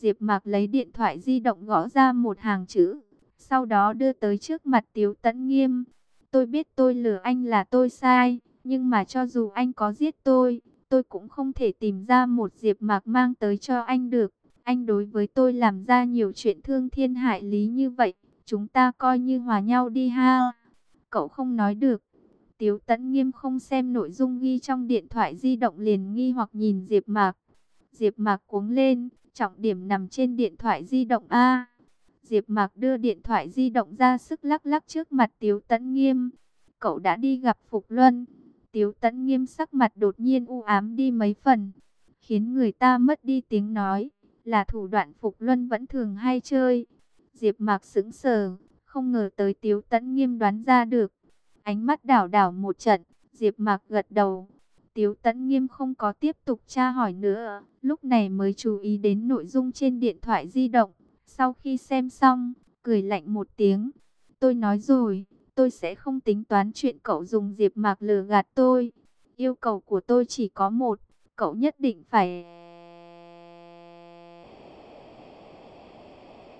Diệp Mạc lấy điện thoại di động gõ ra một hàng chữ, sau đó đưa tới trước mặt Tiếu Tấn Nghiêm. Tôi biết tôi lừa anh là tôi sai, nhưng mà cho dù anh có giết tôi, tôi cũng không thể tìm ra một Diệp Mạc mang tới cho anh được. Anh đối với tôi làm ra nhiều chuyện thương thiên hại lý như vậy, chúng ta coi như hòa nhau đi ha. Cậu không nói được. Tiếu Tấn Nghiêm không xem nội dung ghi trong điện thoại di động liền nghi hoặc nhìn Diệp Mạc. Diệp Mạc cuống lên, trọng điểm nằm trên điện thoại di động a. Diệp Mạc đưa điện thoại di động ra sức lắc lắc trước mặt Tiếu Tấn Nghiêm. Cậu đã đi gặp Phục Luân. Tiếu Tấn Nghiêm sắc mặt đột nhiên u ám đi mấy phần, khiến người ta mất đi tiếng nói, là thủ đoạn Phục Luân vẫn thường hay chơi. Diệp Mạc sững sờ, không ngờ tới Tiếu Tấn Nghiêm đoán ra được. Ánh mắt đảo đảo một trận, Diệp Mạc gật đầu. Tiếu Tấn Nghiêm không có tiếp tục tra hỏi nữa, lúc này mới chú ý đến nội dung trên điện thoại di động. Sau khi xem xong, cười lạnh một tiếng. Tôi nói rồi, tôi sẽ không tính toán chuyện cậu dùng Diệp Mạc lừa gạt tôi. Yêu cầu của tôi chỉ có một, cậu nhất định phải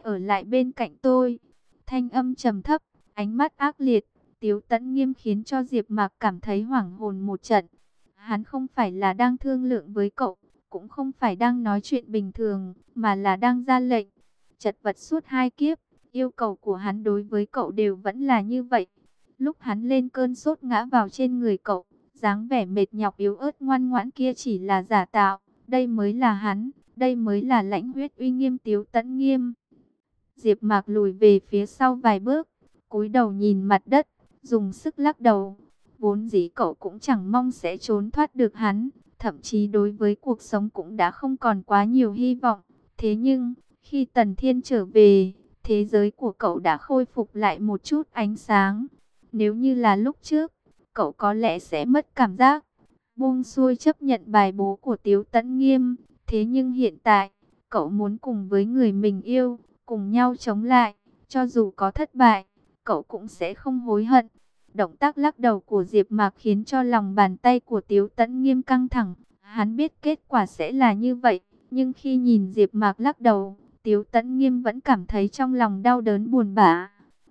ở lại bên cạnh tôi. Thanh âm trầm thấp, ánh mắt ác liệt, Tiếu Tấn Nghiêm khiến cho Diệp Mạc cảm thấy hoảng hồn một trận. Hắn không phải là đang thương lượng với cậu, cũng không phải đang nói chuyện bình thường, mà là đang ra lệnh. Chật vật suốt hai kiếp, yêu cầu của hắn đối với cậu đều vẫn là như vậy. Lúc hắn lên cơn sốt ngã vào trên người cậu, dáng vẻ mệt nhọc yếu ớt ngoan ngoãn kia chỉ là giả tạo, đây mới là hắn, đây mới là lãnh huyết uy nghiêm Tiếu Tấn Nghiêm. Diệp Mạc lùi về phía sau vài bước, cúi đầu nhìn mặt đất, dùng sức lắc đầu. Vốn dĩ cậu cũng chẳng mong sẽ trốn thoát được hắn, thậm chí đối với cuộc sống cũng đã không còn quá nhiều hy vọng. Thế nhưng, khi Tần Thiên trở về, thế giới của cậu đã khôi phục lại một chút ánh sáng. Nếu như là lúc trước, cậu có lẽ sẽ mất cảm giác. Buông xuôi chấp nhận bài bố của Tiếu Tấn Nghiêm. Thế nhưng hiện tại, cậu muốn cùng với người mình yêu, cùng nhau chống lại. Cho dù có thất bại, cậu cũng sẽ không hối hận. Động tác lắc đầu của Diệp Mạc khiến cho lòng bàn tay của Tiếu Tấn Nghiêm căng thẳng. Hắn biết kết quả sẽ là như vậy, nhưng khi nhìn Diệp Mạc lắc đầu, Tiếu Tấn Nghiêm vẫn cảm thấy trong lòng đau đớn buồn bã.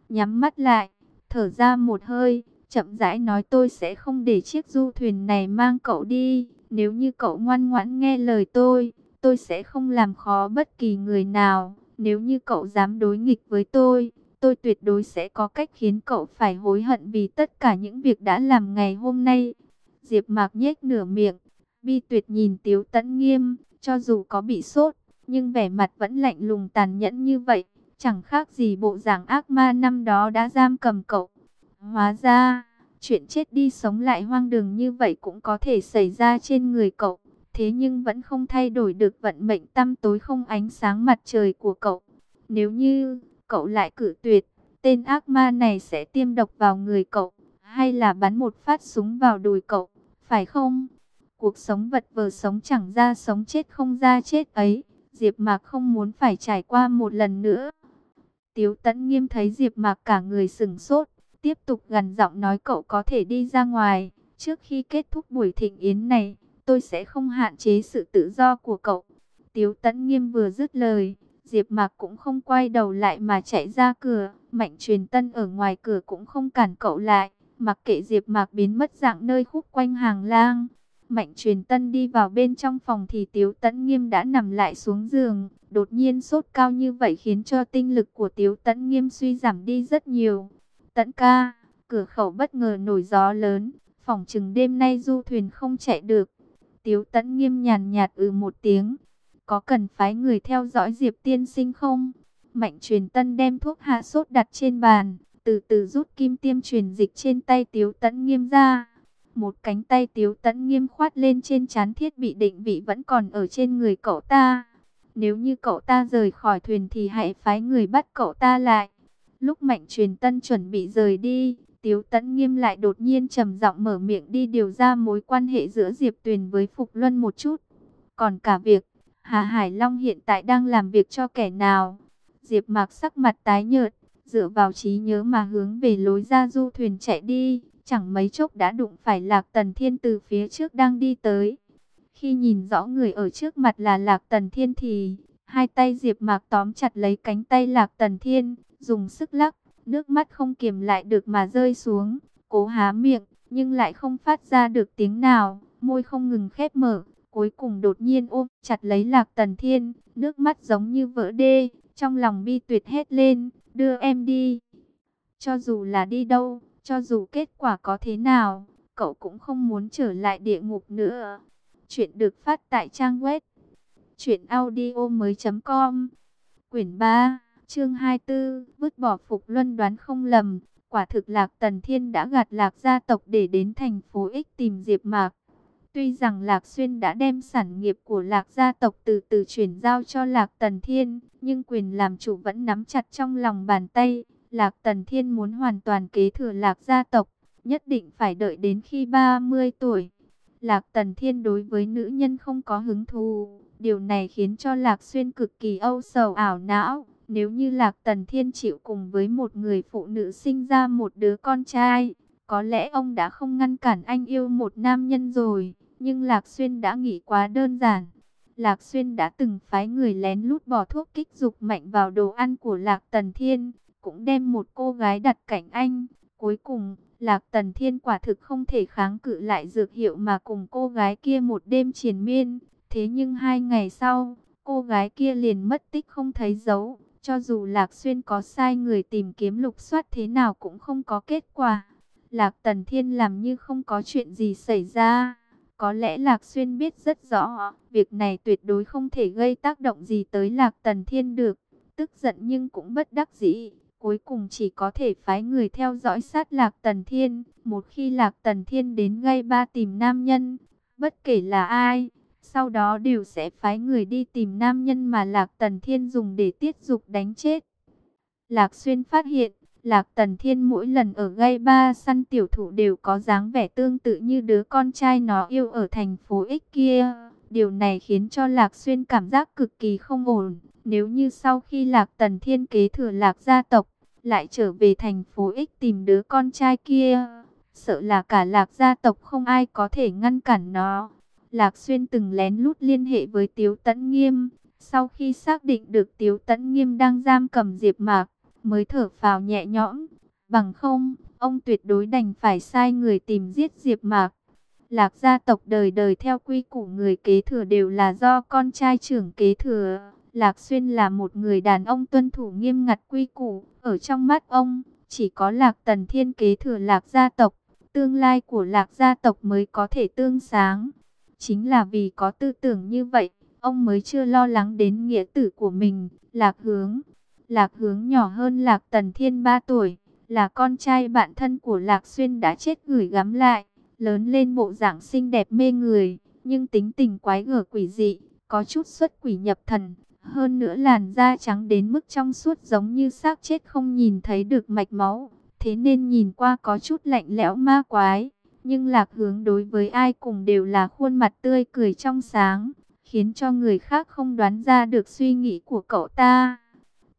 Nhắm mắt lại, thở ra một hơi, chậm rãi nói tôi sẽ không để chiếc du thuyền này mang cậu đi. Nếu như cậu ngoan ngoãn nghe lời tôi, tôi sẽ không làm khó bất kỳ người nào. Nếu như cậu dám đối nghịch với tôi, tôi tuyệt đối sẽ có cách khiến cậu phải hối hận vì tất cả những việc đã làm ngày hôm nay. Diệp Mạc nhếch nửa miệng, bi tuyệt nhìn Tiếu Tấn Nghiêm, cho dù có bị sốt, nhưng vẻ mặt vẫn lạnh lùng tàn nhẫn như vậy, chẳng khác gì bộ dạng ác ma năm đó đã giam cầm cậu. Hóa ra, chuyện chết đi sống lại hoang đường như vậy cũng có thể xảy ra trên người cậu, thế nhưng vẫn không thay đổi được vận mệnh tăm tối không ánh sáng mặt trời của cậu. Nếu như cậu lại cử tuyệt, tên ác ma này sẽ tiêm độc vào người cậu, hay là bắn một phát súng vào đùi cậu, phải không? Cuộc sống vật vờ sống chẳng ra sống chết không ra chết ấy, Diệp Mạc không muốn phải trải qua một lần nữa. Tiếu Tấn Nghiêm thấy Diệp Mạc cả người sững sốt, tiếp tục gần giọng nói cậu có thể đi ra ngoài, trước khi kết thúc buổi thịnh yến này, tôi sẽ không hạn chế sự tự do của cậu. Tiếu Tấn Nghiêm vừa dứt lời, Diệp Mạc cũng không quay đầu lại mà chạy ra cửa, Mạnh Truyền Tân ở ngoài cửa cũng không cản cậu lại, mặc kệ Diệp Mạc biến mất dạng nơi khúc quanh hàng lang. Mạnh Truyền Tân đi vào bên trong phòng thì Tiếu Tấn Nghiêm đã nằm lại xuống giường, đột nhiên sốt cao như vậy khiến cho tinh lực của Tiếu Tấn Nghiêm suy giảm đi rất nhiều. Tấn ca, cửa khẩu bất ngờ nổi gió lớn, phòng chừng đêm nay du thuyền không chạy được. Tiếu Tấn Nghiêm nhàn nhạt ừ một tiếng, có cần phái người theo dõi Diệp tiên sinh không? Mạnh truyền tân đem thuốc hạ sốt đặt trên bàn, từ từ rút kim tiêm truyền dịch trên tay Tiếu Tấn Nghiêm ra. Một cánh tay Tiếu Tấn Nghiêm khoát lên trên chán thiết bị định vị vẫn còn ở trên người cậu ta. Nếu như cậu ta rời khỏi thuyền thì hãy phái người bắt cậu ta lại. Lúc Mạnh truyền tân chuẩn bị rời đi, Tiếu Tấn Nghiêm lại đột nhiên trầm giọng mở miệng đi điều ra mối quan hệ giữa Diệp Tuyền với Phục Luân một chút. Còn cả việc Hà Hải Long hiện tại đang làm việc cho kẻ nào? Diệp Mạc sắc mặt tái nhợt, dựa vào trí nhớ mà hướng về lối ra du thuyền chạy đi, chẳng mấy chốc đã đụng phải Lạc Tần Thiên từ phía trước đang đi tới. Khi nhìn rõ người ở trước mặt là Lạc Tần Thiên thì Hai tay Diệp Mạc tóm chặt lấy cánh tay Lạc Tần Thiên, dùng sức lắc, nước mắt không kiềm lại được mà rơi xuống, cố há miệng, nhưng lại không phát ra được tiếng nào, môi không ngừng khép mở, cuối cùng đột nhiên ôm chặt lấy Lạc Tần Thiên, nước mắt giống như vỡ đê, trong lòng bi tuyệt hét lên, đưa em đi. Cho dù là đi đâu, cho dù kết quả có thế nào, cậu cũng không muốn trở lại địa ngục nữa. Chuyện được phát tại trang web truyệnaudiomoi.com. Quyển 3, chương 24, vứt bỏ phục luân đoán không lầm, quả thực Lạc Tần Thiên đã gạt Lạc gia tộc để đến thành phố X tìm Diệp Mạc. Tuy rằng Lạc Xuyên đã đem sản nghiệp của Lạc gia tộc từ từ chuyển giao cho Lạc Tần Thiên, nhưng quyền làm chủ vẫn nắm chặt trong lòng bàn tay. Lạc Tần Thiên muốn hoàn toàn kế thừa Lạc gia tộc, nhất định phải đợi đến khi 30 tuổi. Lạc Tần Thiên đối với nữ nhân không có hứng thú, điều này khiến cho Lạc Xuyên cực kỳ âu sầu ảo não. Nếu như Lạc Tần Thiên chịu cùng với một người phụ nữ sinh ra một đứa con trai, có lẽ ông đã không ngăn cản anh yêu một nam nhân rồi. Nhưng Lạc Xuyên đã nghĩ quá đơn giản. Lạc Xuyên đã từng phái người lén lút bỏ thuốc kích dục mạnh vào đồ ăn của Lạc Tần Thiên, cũng đem một cô gái đặt cạnh anh. Cuối cùng, Lạc Tần Thiên quả thực không thể kháng cự lại dược hiệu mà cùng cô gái kia một đêm triền miên. Thế nhưng hai ngày sau, cô gái kia liền mất tích không thấy dấu. Cho dù Lạc Xuyên có sai người tìm kiếm lục soát thế nào cũng không có kết quả. Lạc Tần Thiên làm như không có chuyện gì xảy ra. Có lẽ Lạc Xuyên biết rất rõ, việc này tuyệt đối không thể gây tác động gì tới Lạc Tần Thiên được. Tức giận nhưng cũng bất đắc dĩ, cuối cùng chỉ có thể phái người theo dõi sát Lạc Tần Thiên. Một khi Lạc Tần Thiên đến gây ba tìm nam nhân, bất kể là ai, sau đó đều sẽ phái người đi tìm nam nhân mà Lạc Tần Thiên dùng để tiết dục đánh chết. Lạc Xuyên phát hiện, Lạc Tần Thiên mỗi lần ở gây ba săn tiểu thủ đều có dáng vẻ tương tự như đứa con trai nó yêu ở thành phố X kia. Điều này khiến cho Lạc Xuyên cảm giác cực kỳ không ổn. Nếu như sau khi Lạc Tần Thiên kế thừa Lạc gia tộc, lại trở về thành phố X tìm đứa con trai kia, sợ là cả Lạc gia tộc không ai có thể ngăn cản nó. Lạc Xuyên từng lén lút liên hệ với Tiếu Tấn Nghiêm, sau khi xác định được Tiếu Tấn Nghiêm đang giam cầm Diệp Mạc, mới thở phào nhẹ nhõm. Bằng không, ông tuyệt đối đành phải sai người tìm giết Diệp Mạc. Lạc gia tộc đời đời theo quy củ người kế thừa đều là do con trai trưởng kế thừa. Lạc Xuyên là một người đàn ông tuân thủ nghiêm ngặt quy củ, ở trong mắt ông, chỉ có Lạc Tần Thiên kế thừa Lạc gia tộc, tương lai của Lạc gia tộc mới có thể tương sáng. Chính là vì có tư tưởng như vậy, ông mới chưa lo lắng đến nghĩa tử của mình, Lạc Hướng. Lạc hướng nhỏ hơn Lạc Tần Thiên 3 tuổi, là con trai bạn thân của Lạc Xuyên đã chết gửi gắm lại, lớn lên bộ dạng xinh đẹp mê người, nhưng tính tình quái gở quỷ dị, có chút xuất quỷ nhập thần. Hơn nữa làn da trắng đến mức trong suốt giống như xác chết không nhìn thấy được mạch máu, thế nên nhìn qua có chút lạnh lẽo ma quái. Nhưng lạc hướng đối với ai cùng đều là khuôn mặt tươi cười trong sáng, khiến cho người khác không đoán ra được suy nghĩ của cậu ta.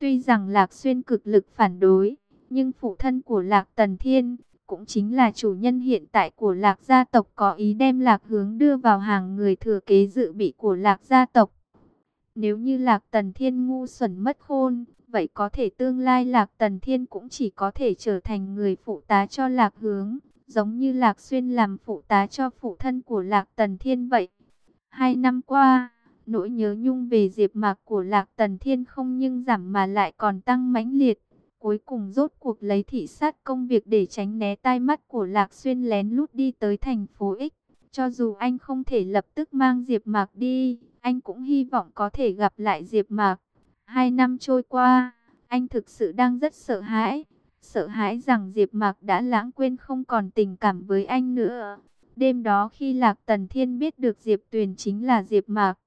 Tuy rằng Lạc Xuyên cực lực phản đối, nhưng phụ thân của Lạc Tần Thiên, cũng chính là chủ nhân hiện tại của Lạc gia tộc có ý đem Lạc hướng đưa vào hàng người thừa kế dự bị của Lạc gia tộc. Nếu như Lạc Tần Thiên ngu xuẩn mất khôn, vậy có thể tương lai Lạc Tần Thiên cũng chỉ có thể trở thành người phụ tá cho Lạc hướng, giống như Lạc Xuyên làm phụ tá cho phụ thân của Lạc Tần Thiên vậy. Hai năm qua, Nỗi nhớ nhung về Diệp Mạc của Lạc Tần Thiên không nhưng giảm mà lại còn tăng mãnh liệt. Cuối cùng rốt cuộc lấy thị sát công việc để tránh né tai mắt của Lạc Xuyên lén lút đi tới thành phố X. Cho dù anh không thể lập tức mang Diệp Mạc đi, anh cũng hy vọng có thể gặp lại Diệp Mạc. Hai năm trôi qua, anh thực sự đang rất sợ hãi. Sợ hãi rằng Diệp Mạc đã lãng quên không còn tình cảm với anh nữa. Đêm đó khi Lạc Tần Thiên biết được Diệp Tuyền chính là Diệp Mạc,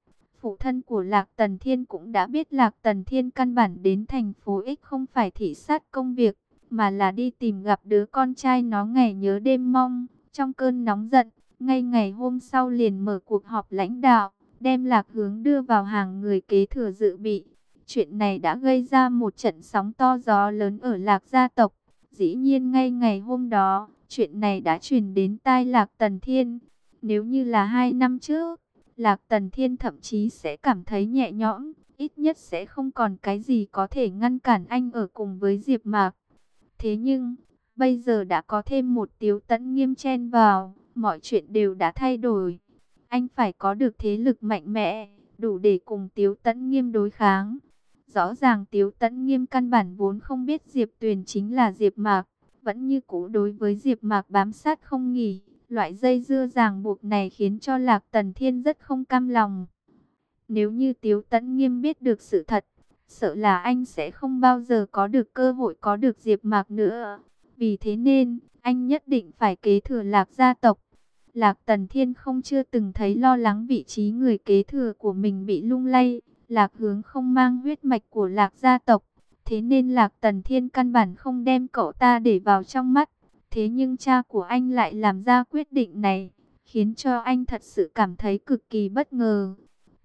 phụ thân của Lạc Tần Thiên cũng đã biết Lạc Tần Thiên căn bản đến thành phố X không phải thị sát công việc, mà là đi tìm gặp đứa con trai nó ngày nhớ đêm mong. Trong cơn nóng giận, ngay ngày hôm sau liền mở cuộc họp lãnh đạo, đem Lạc Hướng đưa vào hàng người kế thừa dự bị. Chuyện này đã gây ra một trận sóng to gió lớn ở Lạc gia tộc. Dĩ nhiên ngay ngày hôm đó, chuyện này đã truyền đến tai Lạc Tần Thiên. Nếu như là hai năm trước, Lạc Tần Thiên thậm chí sẽ cảm thấy nhẹ nhõm, ít nhất sẽ không còn cái gì có thể ngăn cản anh ở cùng với Diệp Mạc. Thế nhưng, bây giờ đã có thêm một Tiếu Tấn Nghiêm chen vào, mọi chuyện đều đã thay đổi. Anh phải có được thế lực mạnh mẽ, đủ để cùng Tiếu Tấn Nghiêm đối kháng. Rõ ràng Tiếu Tấn Nghiêm căn bản vốn không biết Diệp Tuyền chính là Diệp Mạc, vẫn như cũ đối với Diệp Mạc bám sát không nghỉ. Loại dây dưa ràng buộc này khiến cho Lạc Tần Thiên rất không cam lòng. Nếu như Tiếu Tấn Nghiêm biết được sự thật, sợ là anh sẽ không bao giờ có được cơ hội có được Diệp Mạc nữa. Vì thế nên, anh nhất định phải kế thừa Lạc gia tộc. Lạc Tần Thiên không chưa từng thấy lo lắng vị trí người kế thừa của mình bị lung lay. Lạc hướng không mang huyết mạch của Lạc gia tộc. Thế nên Lạc Tần Thiên căn bản không đem cậu ta để vào trong mắt. Thế nhưng cha của anh lại làm ra quyết định này, khiến cho anh thật sự cảm thấy cực kỳ bất ngờ.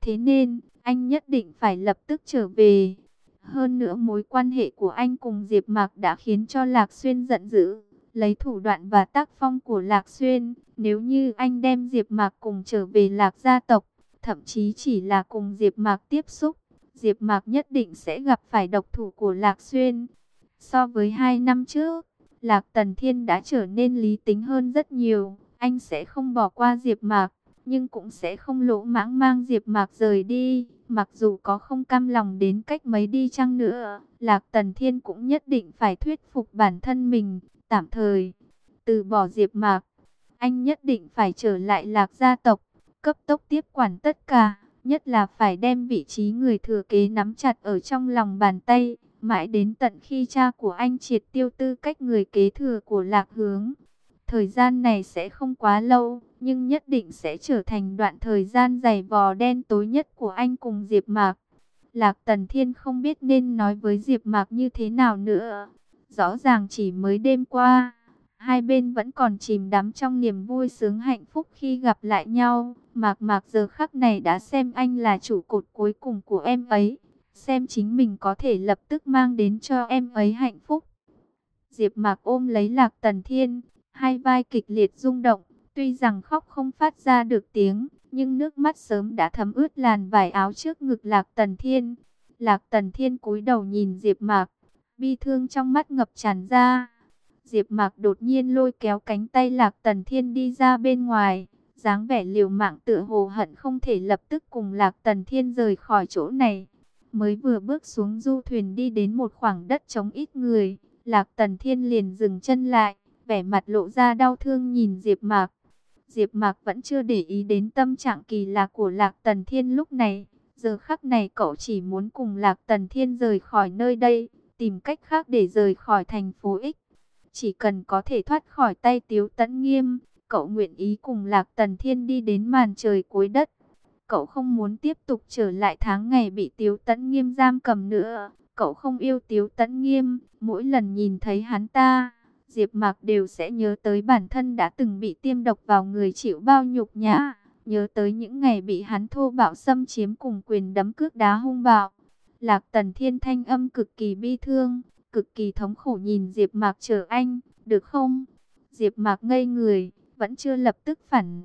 Thế nên, anh nhất định phải lập tức trở về. Hơn nữa mối quan hệ của anh cùng Diệp Mạc đã khiến cho Lạc Xuyên giận dữ. Lấy thủ đoạn và tác phong của Lạc Xuyên, nếu như anh đem Diệp Mạc cùng trở về Lạc gia tộc, thậm chí chỉ là cùng Diệp Mạc tiếp xúc, Diệp Mạc nhất định sẽ gặp phải độc thủ của Lạc Xuyên. So với hai năm trước, Lạc Tần Thiên đã trở nên lý tính hơn rất nhiều, anh sẽ không bỏ qua Diệp Mạc, nhưng cũng sẽ không lỗ mãng mang Diệp Mạc rời đi. Mặc dù có không cam lòng đến cách mấy đi chăng nữa, Lạc Tần Thiên cũng nhất định phải thuyết phục bản thân mình, tạm thời từ bỏ Diệp Mạc. Anh nhất định phải trở lại Lạc gia tộc, cấp tốc tiếp quản tất cả, nhất là phải đem vị trí người thừa kế nắm chặt ở trong lòng bàn tay, mãi đến tận khi cha của anh triệt tiêu tư cách người kế thừa của Lạc Hướng. Thời gian này sẽ không quá lâu, nhưng nhất định sẽ trở thành đoạn thời gian dày vò đen tối nhất của anh cùng Diệp Mạc. Lạc Tần Thiên không biết nên nói với Diệp Mạc như thế nào nữa. Rõ ràng chỉ mới đêm qua, hai bên vẫn còn chìm đắm trong niềm vui sướng hạnh phúc khi gặp lại nhau. Mạc Mạc giờ khắc này đã xem anh là trụ cột cuối cùng của em ấy, xem chính mình có thể lập tức mang đến cho em ấy hạnh phúc. Diệp Mạc ôm lấy Lạc Tần Thiên, hai vai kịch liệt rung động, tuy rằng khóc không phát ra được tiếng, nhưng nước mắt sớm đã thấm ướt làn vải áo trước ngực Lạc Tần Thiên. Lạc Tần Thiên cúi đầu nhìn Diệp Mạc, bi thương trong mắt ngập tràn ra. Diệp Mạc đột nhiên lôi kéo cánh tay Lạc Tần Thiên đi ra bên ngoài, dáng vẻ liều mạng tựa hồ hận không thể lập tức cùng Lạc Tần Thiên rời khỏi chỗ này. Mới vừa bước xuống du thuyền đi đến một khoảng đất trống ít người, Lạc Tần Thiên liền dừng chân lại, vẻ mặt lộ ra đau thương nhìn Diệp Mạc. Diệp Mạc vẫn chưa để ý đến tâm trạng kỳ lạ của Lạc Tần Thiên lúc này, giờ khắc này cậu chỉ muốn cùng Lạc Tần Thiên rời khỏi nơi đây, tìm cách khác để rời khỏi thành phố X. Chỉ cần có thể thoát khỏi tay Tiếu Tấn Nghiêm, cậu nguyện ý cùng Lạc Tần Thiên đi đến màn trời cuối đất. Cậu không muốn tiếp tục trở lại tháng ngày bị Tiếu Tấn Nghiêm giam cầm nữa. Cậu không yêu Tiếu Tấn Nghiêm, mỗi lần nhìn thấy hắn ta, Diệp Mạc đều sẽ nhớ tới bản thân đã từng bị tiêm độc vào người chịu bao nhục nhã, nhớ tới những ngày bị hắn thô bạo xâm chiếm cùng quyền đấm cước đá hung bạo. Lạc Tần Thiên thanh âm cực kỳ bi thương, cực kỳ thống khổ nhìn Diệp Mạc chờ anh, được không? Diệp Mạc ngây người, vẫn chưa lập tức phản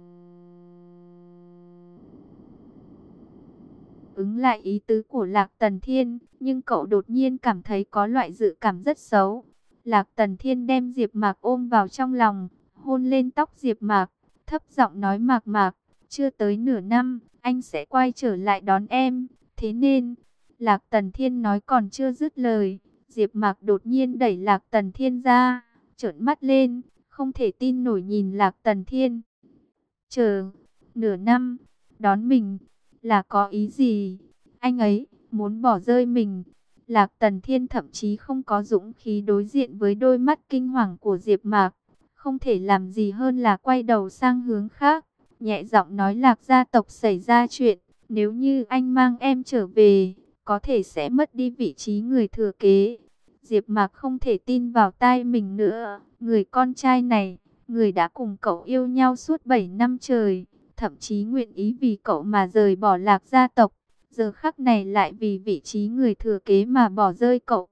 ứng lại ý tứ của Lạc Tần Thiên, nhưng cậu đột nhiên cảm thấy có loại dự cảm rất xấu. Lạc Tần Thiên đem Diệp Mạc ôm vào trong lòng, hôn lên tóc Diệp Mạc, thấp giọng nói Mạc Mạc, chưa tới nửa năm, anh sẽ quay trở lại đón em, thế nên, Lạc Tần Thiên nói còn chưa dứt lời, Diệp Mạc đột nhiên đẩy Lạc Tần Thiên ra, trợn mắt lên, không thể tin nổi nhìn Lạc Tần Thiên. Chờ, nửa năm, đón mình, là có ý gì? Anh ấy, muốn bỏ rơi mình. Lạc Tần Thiên thậm chí không có dũng khí đối diện với đôi mắt kinh hoàng của Diệp Mạc. Không thể làm gì hơn là quay đầu sang hướng khác. Nhẹ giọng nói Lạc gia tộc xảy ra chuyện. Nếu như anh mang em trở về, có thể sẽ mất đi vị trí người thừa kế. Diệp Mạc không thể tin vào tai mình nữa. Người con trai này, người đã cùng cậu yêu nhau suốt 7 năm trời. Thậm chí nguyện ý vì cậu mà rời bỏ lạc gia tộc giờ khắc này lại vì vị trí người thừa kế mà bỏ rơi cậu.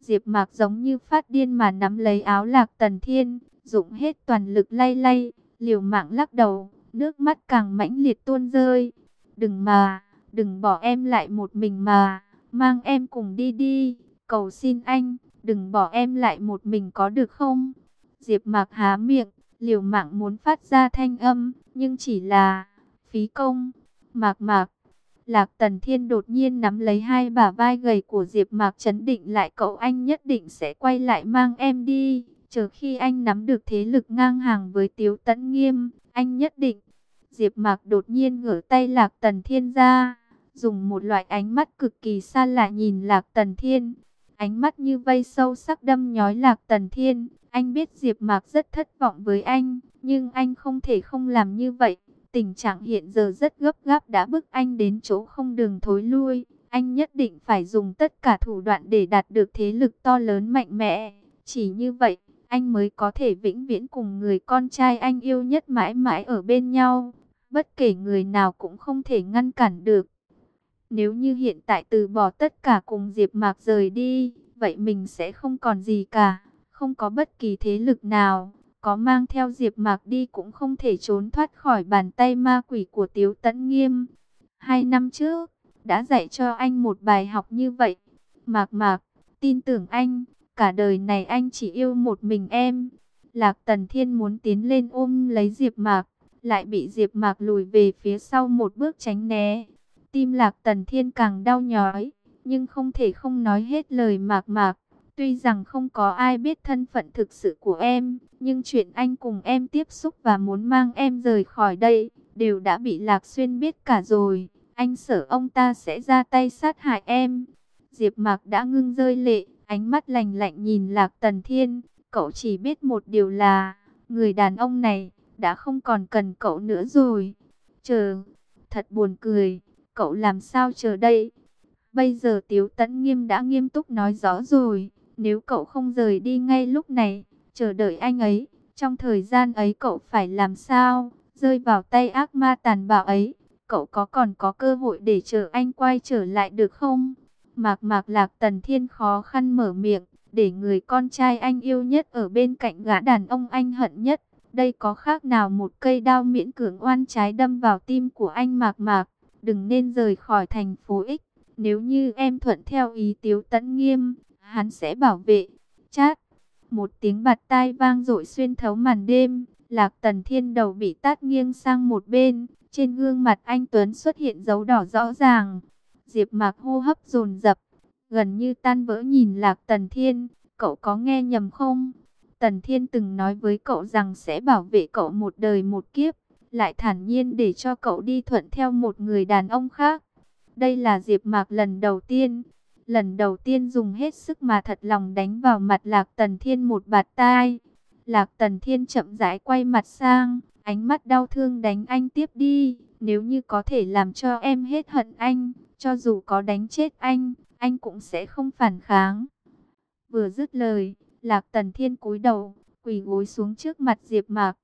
Diệp Mạc giống như phát điên mà nắm lấy áo Lạc Tần Thiên, dụng hết toàn lực lay lay, liều mạng lắc đầu, nước mắt càng mãnh liệt tuôn rơi. "Đừng mà, đừng bỏ em lại một mình mà, mang em cùng đi đi, cầu xin anh, đừng bỏ em lại một mình có được không? Diệp Mạc há miệng, liều mạng muốn phát ra thanh âm, nhưng chỉ là phí công. Mạc Mạc, Lạc Tần Thiên đột nhiên nắm lấy hai bả vai gầy của Diệp Mạc chấn định lại cậu anh nhất định sẽ quay lại mang em đi. Chờ khi anh nắm được thế lực ngang hàng với Tiếu Tấn Nghiêm, anh nhất định. Diệp Mạc đột nhiên ngửa tay Lạc Tần Thiên ra, dùng một loại ánh mắt cực kỳ xa lạ nhìn Lạc Tần Thiên. Ánh mắt như vây sâu sắc đâm nhói Lạc Tần Thiên. Anh biết Diệp Mạc rất thất vọng với anh, nhưng anh không thể không làm như vậy. Tình trạng hiện giờ rất gấp gáp đã bức anh đến chỗ không đường thối lui. Anh nhất định phải dùng tất cả thủ đoạn để đạt được thế lực to lớn mạnh mẽ. Chỉ như vậy, anh mới có thể vĩnh viễn cùng người con trai anh yêu nhất mãi mãi ở bên nhau. Bất kể người nào cũng không thể ngăn cản được. Nếu như hiện tại từ bỏ tất cả cùng Diệp Mạc rời đi, vậy mình sẽ không còn gì cả, không có bất kỳ thế lực nào, có mang theo Diệp Mạc đi cũng không thể trốn thoát khỏi bàn tay ma quỷ của Tiếu Tấn Nghiêm. Hai năm trước, đã dạy cho anh một bài học như vậy. Mạc Mạc, tin tưởng anh, cả đời này anh chỉ yêu một mình em. Lạc Tần Thiên muốn tiến lên ôm lấy Diệp Mạc, lại bị Diệp Mạc lùi về phía sau một bước tránh né. Tim Lạc Tần Thiên càng đau nhói, nhưng không thể không nói hết lời Mạc Mạc. Tuy rằng không có ai biết thân phận thực sự của em, nhưng chuyện anh cùng em tiếp xúc và muốn mang em rời khỏi đây, đều đã bị Lạc Xuyên biết cả rồi. Anh sợ ông ta sẽ ra tay sát hại em. Diệp Mạc đã ngưng rơi lệ, ánh mắt lạnh lạnh nhìn Lạc Tần Thiên. Cậu chỉ biết một điều là, người đàn ông này đã không còn cần cậu nữa rồi. Chờ, thật buồn cười, cậu làm sao chờ đây? Bây giờ Tiếu Tấn Nghiêm đã nghiêm túc nói rõ rồi, nếu cậu không rời đi ngay lúc này, chờ đợi anh ấy, trong thời gian ấy cậu phải làm sao? Rơi vào tay ác ma tàn bạo ấy, cậu có còn có cơ hội để chờ anh quay trở lại được không? Mạc Mạc Lạc Tần Thiên khó khăn mở miệng, để người con trai anh yêu nhất ở bên cạnh gã đàn ông anh hận nhất. Đây có khác nào một cây đao miễn cưỡng oan trái đâm vào tim của anh Mạc Mạc. Đừng nên rời khỏi thành phố X. Nếu như em thuận theo ý Tiếu Tấn Nghiêm, hắn sẽ bảo vệ. Chát, một tiếng bạt tai vang dội xuyên thấu màn đêm, Lạc Tần Thiên đầu bị tát nghiêng sang một bên, trên gương mặt anh Tuấn xuất hiện dấu đỏ rõ ràng. Diệp Mạc hô hấp dồn dập, gần như tan vỡ nhìn Lạc Tần Thiên, cậu có nghe nhầm không? Tần Thiên từng nói với cậu rằng sẽ bảo vệ cậu một đời một kiếp, lại thản nhiên để cho cậu đi thuận theo một người đàn ông khác. Đây là Diệp Mạc lần đầu tiên, lần đầu tiên dùng hết sức mà thật lòng đánh vào mặt Lạc Tần Thiên một bạt tai. Lạc Tần Thiên chậm rãi quay mặt sang, ánh mắt đau thương đánh anh tiếp đi. Nếu như có thể làm cho em hết hận anh, cho dù có đánh chết anh, anh cũng sẽ không phản kháng. Vừa dứt lời, Lạc Tần Thiên cúi đầu, quỳ gối xuống trước mặt Diệp Mạc.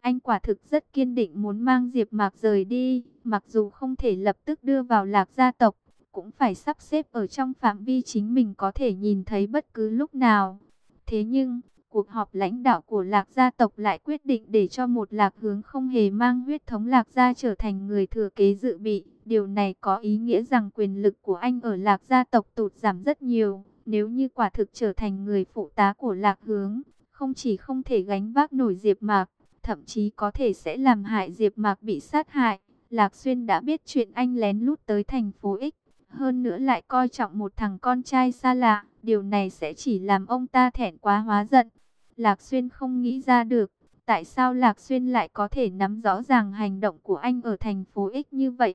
Anh quả thực rất kiên định muốn mang Diệp Mạc rời đi, mặc dù không thể lập tức đưa vào Lạc gia tộc, cũng phải sắp xếp ở trong phạm vi chính mình có thể nhìn thấy bất cứ lúc nào. Thế nhưng, cuộc họp lãnh đạo của Lạc gia tộc lại quyết định để cho một Lạc hướng không hề mang huyết thống Lạc gia trở thành người thừa kế dự bị. Điều này có ý nghĩa rằng quyền lực của anh ở Lạc gia tộc tụt giảm rất nhiều. Nếu như quả thực trở thành người phụ tá của Lạc hướng, không chỉ không thể gánh vác nổi Diệp Mạc, thậm chí có thể sẽ làm hại Diệp Mạc bị sát hại. Lạc Xuyên đã biết chuyện anh lén lút tới thành phố X, hơn nữa lại coi trọng một thằng con trai xa lạ, điều này sẽ chỉ làm ông ta thẹn quá hóa giận. Lạc Xuyên không nghĩ ra được, tại sao Lạc Xuyên lại có thể nắm rõ ràng hành động của anh ở thành phố X như vậy?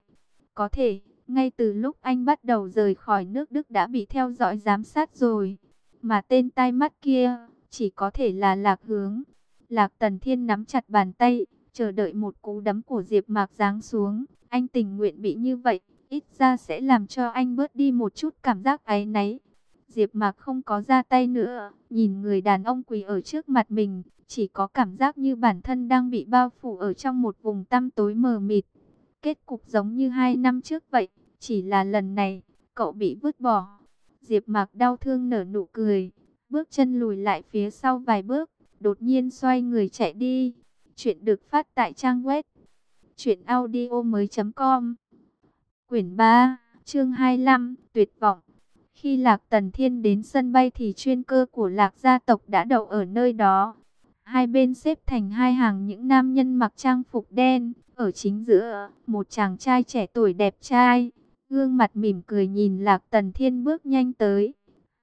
Có thể, ngay từ lúc anh bắt đầu rời khỏi nước Đức đã bị theo dõi giám sát rồi, mà tên tai mắt kia chỉ có thể là Lạc Hướng. Lạc Tần Thiên nắm chặt bàn tay, chờ đợi một cú đấm của Diệp Mạc giáng xuống, anh tình nguyện bị như vậy ít ra sẽ làm cho anh bớt đi một chút cảm giác áy náy. Diệp Mạc không có ra tay nữa, nhìn người đàn ông quỳ ở trước mặt mình, chỉ có cảm giác như bản thân đang bị bao phủ ở trong một vùng tăm tối mờ mịt. Kết cục giống như hai năm trước vậy, chỉ là lần này, cậu bị vứt bỏ. Diệp Mạc đau thương nở nụ cười, bước chân lùi lại phía sau vài bước, đột nhiên xoay người chạy đi. Chuyện được phát tại trang web truyệnaudiomoi.com Quyển 3, chương 25, tuyệt vọng. Khi Lạc Tần Thiên đến sân bay thì chuyên cơ của Lạc gia tộc đã đậu ở nơi đó. Hai bên xếp thành hai hàng những nam nhân mặc trang phục đen, ở chính giữa, một chàng trai trẻ tuổi đẹp trai, gương mặt mỉm cười nhìn Lạc Tần Thiên bước nhanh tới.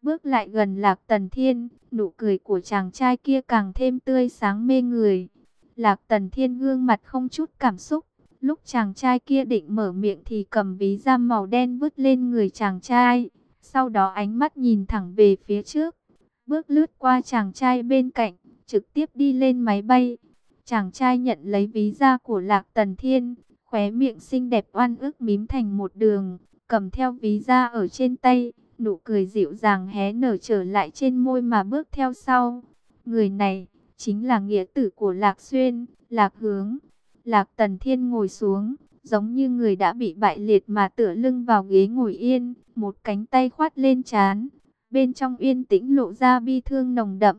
Bước lại gần Lạc Tần Thiên, nụ cười của chàng trai kia càng thêm tươi sáng mê người. Lạc Tần Thiên gương mặt không chút cảm xúc, lúc chàng trai kia định mở miệng thì cầm ví da màu đen vứt lên người chàng trai. Sau đó ánh mắt nhìn thẳng về phía trước, bước lướt qua chàng trai bên cạnh, trực tiếp đi lên máy bay. Chàng trai nhận lấy ví da của Lạc Tần Thiên, khóe miệng xinh đẹp oan ức mím thành một đường, cầm theo ví da ở trên tay, nụ cười dịu dàng hé nở trở lại trên môi mà bước theo sau. Người này, chính là nghĩa tử của Lạc Xuyên, Lạc Hướng. Lạc Tần Thiên ngồi xuống, giống như người đã bị bại liệt mà tựa lưng vào ghế ngồi yên, một cánh tay khoát lên chán. Bên trong yên tĩnh lộ ra bi thương nồng đậm.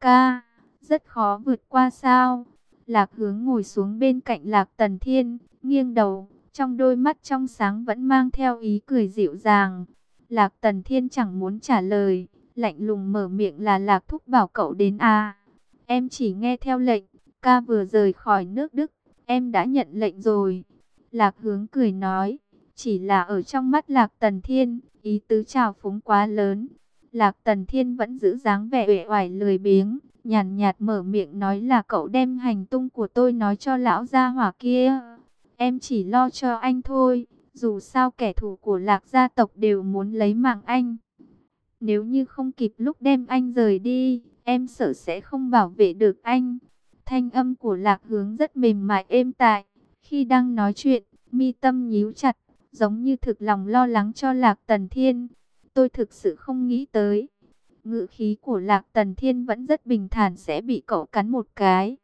Ca, rất khó vượt qua sao? Lạc hướng ngồi xuống bên cạnh Lạc Tần Thiên, nghiêng đầu, trong đôi mắt trong sáng vẫn mang theo ý cười dịu dàng. Lạc Tần Thiên chẳng muốn trả lời, lạnh lùng mở miệng là Lạc Thúc bảo cậu đến à. Em chỉ nghe theo lệnh, ca vừa rời khỏi nước Đức, em đã nhận lệnh rồi. Lạc hướng cười nói, chỉ là ở trong mắt Lạc Tần Thiên, ý tứ trào phúng quá lớn. Lạc Tần Thiên vẫn giữ dáng vẻ uể oải lười biếng, nhàn nhạt mở miệng nói là cậu đem hành tung của tôi nói cho lão gia hỏa kia. Em chỉ lo cho anh thôi, dù sao kẻ thù của lạc gia tộc đều muốn lấy mạng anh. Nếu như không kịp lúc đem anh rời đi, em sợ sẽ không bảo vệ được anh. Thanh âm của lạc hướng rất mềm mại êm tại. Khi đang nói chuyện, mi tâm nhíu chặt, giống như thực lòng lo lắng cho lạc tần thiên. Tôi thực sự không nghĩ tới. ngự khí của lạc tần thiên vẫn rất bình thản sẽ bị cậu cắn một cái.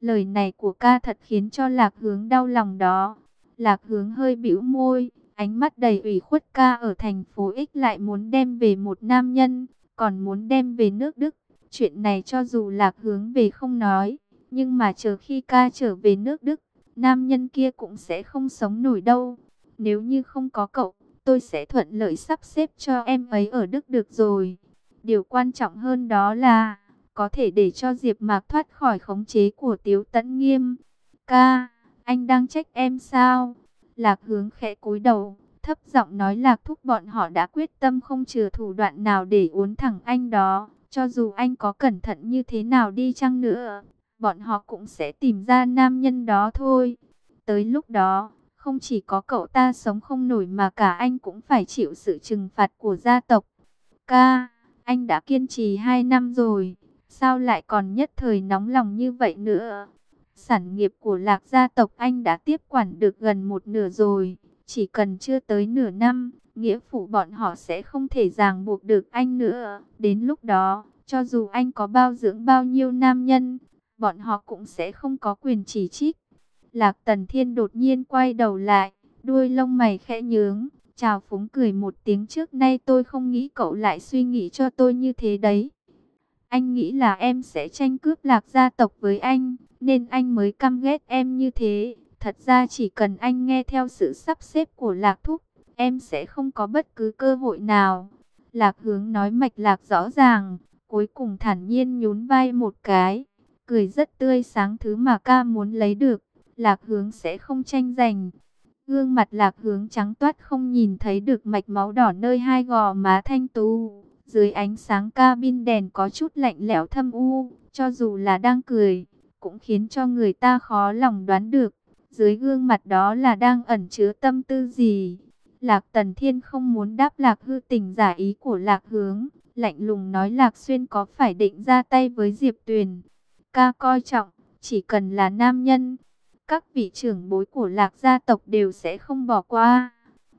Lời này của ca thật khiến cho lạc hướng đau lòng đó. Lạc hướng hơi bĩu môi, ánh mắt đầy ủy khuất ca ở thành phố X lại muốn đem về một nam nhân, còn muốn đem về nước Đức. Chuyện này cho dù lạc hướng về không nói, nhưng mà chờ khi ca trở về nước Đức, nam nhân kia cũng sẽ không sống nổi đâu. Nếu như không có cậu, tôi sẽ thuận lợi sắp xếp cho em ấy ở Đức được rồi. Điều quan trọng hơn đó là có thể để cho Diệp Mạc thoát khỏi khống chế của Tiếu Tấn Nghiêm. Ca, anh đang trách em sao? Lạc hướng khẽ cúi đầu, thấp giọng nói Lạc thúc bọn họ đã quyết tâm không chừa thủ đoạn nào để uốn thẳng anh đó. Cho dù anh có cẩn thận như thế nào đi chăng nữa, bọn họ cũng sẽ tìm ra nam nhân đó thôi. Tới lúc đó, không chỉ có cậu ta sống không nổi mà cả anh cũng phải chịu sự trừng phạt của gia tộc. Ca, anh đã kiên trì 2 năm rồi, sao lại còn nhất thời nóng lòng như vậy nữa? Sản nghiệp của lạc gia tộc anh đã tiếp quản được gần một nửa rồi, chỉ cần chưa tới nửa năm, nghĩa phụ bọn họ sẽ không thể ràng buộc được anh nữa. Đến lúc đó, cho dù anh có bao dưỡng bao nhiêu nam nhân, bọn họ cũng sẽ không có quyền chỉ trích. Lạc Tần Thiên đột nhiên quay đầu lại, đuôi lông mày khẽ nhướng, chào phúng cười một tiếng trước nay tôi không nghĩ cậu lại suy nghĩ cho tôi như thế đấy. Anh nghĩ là em sẽ tranh cướp lạc gia tộc với anh, nên anh mới căm ghét em như thế. Thật ra chỉ cần anh nghe theo sự sắp xếp của lạc thúc, em sẽ không có bất cứ cơ hội nào. Lạc hướng nói mạch lạc rõ ràng, cuối cùng thản nhiên nhún vai một cái, cười rất tươi sáng thứ mà ca muốn lấy được, lạc hướng sẽ không tranh giành. Gương mặt lạc hướng trắng toát không nhìn thấy được mạch máu đỏ nơi hai gò má thanh tú. Dưới ánh sáng cabin đèn có chút lạnh lẽo thâm u, cho dù là đang cười, cũng khiến cho người ta khó lòng đoán được. Dưới gương mặt đó là đang ẩn chứa tâm tư gì? Lạc Tần Thiên không muốn đáp Lạc hư tình giả ý của Lạc Hướng, lạnh lùng nói Lạc Xuyên có phải định ra tay với Diệp Tuyền. Ca coi trọng, chỉ cần là nam nhân, các vị trưởng bối của Lạc gia tộc đều sẽ không bỏ qua.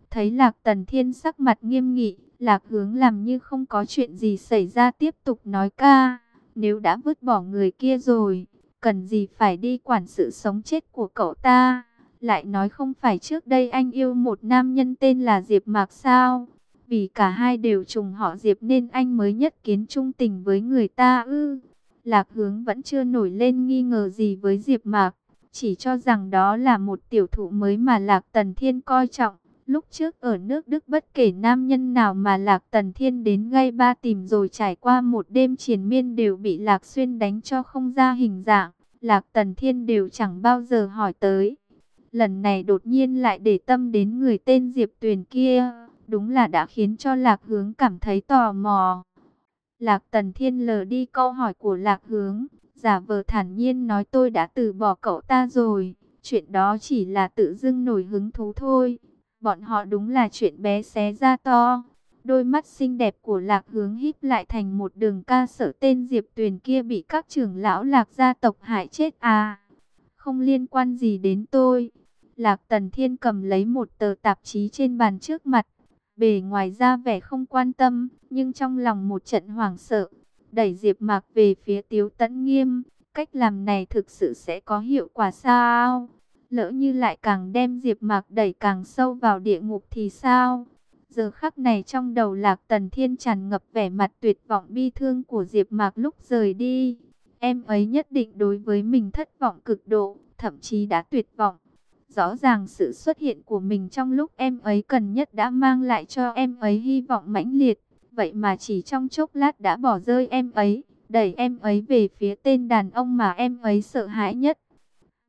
Thấy Lạc Tần Thiên sắc mặt nghiêm nghị, Lạc Hướng làm như không có chuyện gì xảy ra tiếp tục nói ca, nếu đã vứt bỏ người kia rồi, cần gì phải đi quản sự sống chết của cậu ta. Lại nói không phải trước đây anh yêu một nam nhân tên là Diệp Mạc sao? Vì cả hai đều trùng họ Diệp nên anh mới nhất kiến trung tình với người ta ư. Lạc hướng vẫn chưa nổi lên nghi ngờ gì với Diệp Mạc, chỉ cho rằng đó là một tiểu thụ mới mà Lạc Tần Thiên coi trọng. Lúc trước ở nước Đức bất kể nam nhân nào mà Lạc Tần Thiên đến gây ba tìm rồi trải qua một đêm triền miên đều bị Lạc Xuyên đánh cho không ra hình dạng. Lạc Tần Thiên đều chẳng bao giờ hỏi tới. Lần này đột nhiên lại để tâm đến người tên Diệp Tuyền kia. Đúng là đã khiến cho Lạc Hướng cảm thấy tò mò. Lạc Tần Thiên lờ đi câu hỏi của Lạc Hướng. Giả vờ thản nhiên nói tôi đã từ bỏ cậu ta rồi. Chuyện đó chỉ là tự dưng nổi hứng thú thôi. Bọn họ đúng là chuyện bé xé ra to. Đôi mắt xinh đẹp của lạc hướng híp lại thành một đường ca sở tên Diệp Tuyền kia bị các trưởng lão lạc gia tộc hại chết à. Không liên quan gì đến tôi. Lạc Tần Thiên cầm lấy một tờ tạp chí trên bàn trước mặt. Bề ngoài ra vẻ không quan tâm, nhưng trong lòng một trận hoảng sợ. Đẩy Diệp Mạc về phía Tiếu Tấn Nghiêm. Cách làm này thực sự sẽ có hiệu quả sao? Lỡ như lại càng đem Diệp Mạc đẩy càng sâu vào địa ngục thì sao? Giờ khắc này trong đầu Lạc Tần Thiên tràn ngập vẻ mặt tuyệt vọng bi thương của Diệp Mạc lúc rời đi. Em ấy nhất định đối với mình thất vọng cực độ, thậm chí đã tuyệt vọng. Rõ ràng sự xuất hiện của mình trong lúc em ấy cần nhất đã mang lại cho em ấy hy vọng mãnh liệt. Vậy mà chỉ trong chốc lát đã bỏ rơi em ấy, đẩy em ấy về phía tên đàn ông mà em ấy sợ hãi nhất.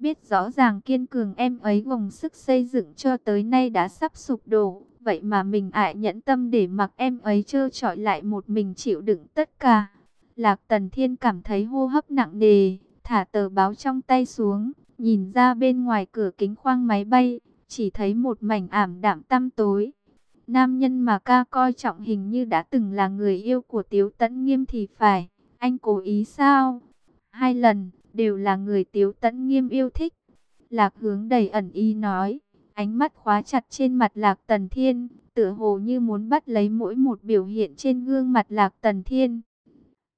Biết rõ ràng kiên cường em ấy gồng sức xây dựng cho tới nay đã sắp sụp đổ. Vậy mà mình ại nhẫn tâm để mặc em ấy trơ trọi lại một mình chịu đựng tất cả. Lạc Tần Thiên cảm thấy hô hấp nặng nề, thả tờ báo trong tay xuống, nhìn ra bên ngoài cửa kính khoang máy bay, chỉ thấy một mảnh ảm đạm tăm tối. Nam nhân mà ca coi trọng hình như đã từng là người yêu của Tiếu Tấn Nghiêm thì phải, anh cố ý sao? Hai lần, đều là người Tiếu Tấn Nghiêm yêu thích. Lạc hướng đầy ẩn ý nói, ánh mắt khóa chặt trên mặt Lạc Tần Thiên, tựa hồ như muốn bắt lấy mỗi một biểu hiện trên gương mặt Lạc Tần Thiên.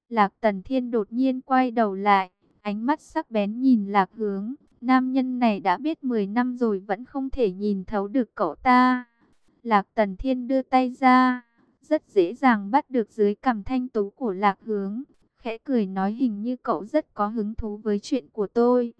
Lạc Tần Thiên đột nhiên quay đầu lại, ánh mắt sắc bén nhìn Lạc hướng, nam nhân này đã biết 10 năm rồi vẫn không thể nhìn thấu được cậu ta. Lạc Tần Thiên đưa tay ra, rất dễ dàng bắt được dưới cằm thanh tú của Lạc hướng, khẽ cười nói hình như cậu rất có hứng thú với chuyện của tôi.